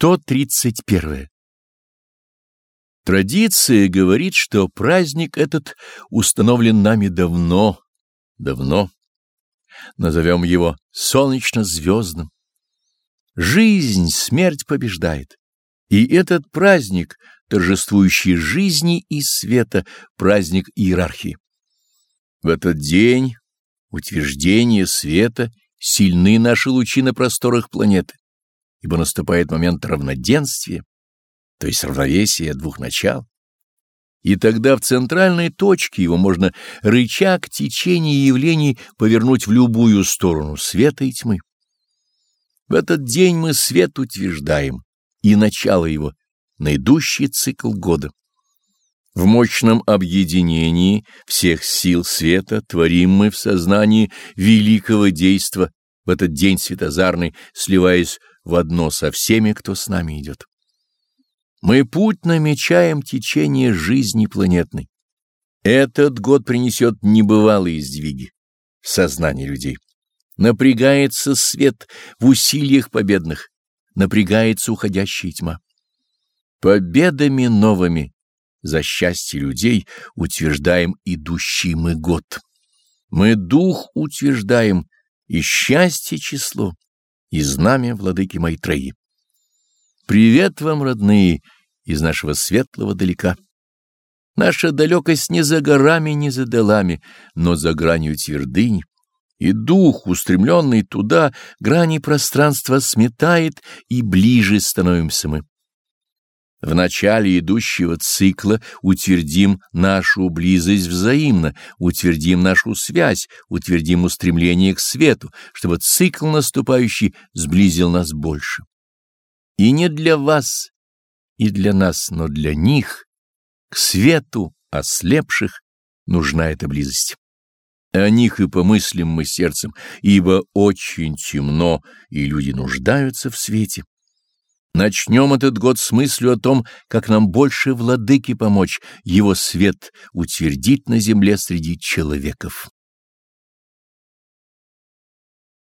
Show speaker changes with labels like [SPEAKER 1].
[SPEAKER 1] 131. Традиция говорит, что праздник этот установлен нами давно, давно. Назовем его солнечно-звездным. Жизнь смерть побеждает. И этот праздник, торжествующий жизни и света, праздник иерархии. В этот день утверждения света сильны наши лучи на просторах планеты ибо наступает момент равноденствия, то есть равновесия двух начал. И тогда в центральной точке его можно рычаг течения явлений повернуть в любую сторону света и тьмы. В этот день мы свет утверждаем и начало его, на идущий цикл года. В мощном объединении всех сил света творим мы в сознании великого действа в этот день светозарный, сливаясь в одно со всеми, кто с нами идет. Мы путь намечаем течение жизни планетной. Этот год принесет небывалые сдвиги в сознании людей. Напрягается свет в усилиях победных, напрягается уходящая тьма. Победами новыми за счастье людей утверждаем идущий мы год. Мы дух утверждаем и счастье число и знамя владыки Майтреи. Привет вам, родные, из нашего светлого далека. Наша далекость не за горами, не за долами, но за гранью твердынь, и дух, устремленный туда, грани пространства сметает, и ближе становимся мы. В начале идущего цикла утвердим нашу близость взаимно, утвердим нашу связь, утвердим устремление к свету, чтобы цикл наступающий сблизил нас больше. И не для вас, и для нас, но для них, к свету ослепших, нужна эта близость. О них и помыслим мы сердцем, ибо очень темно, и люди нуждаются в свете. Начнем этот год с мыслью о том, как нам больше владыки помочь, его свет утвердить на земле среди человеков.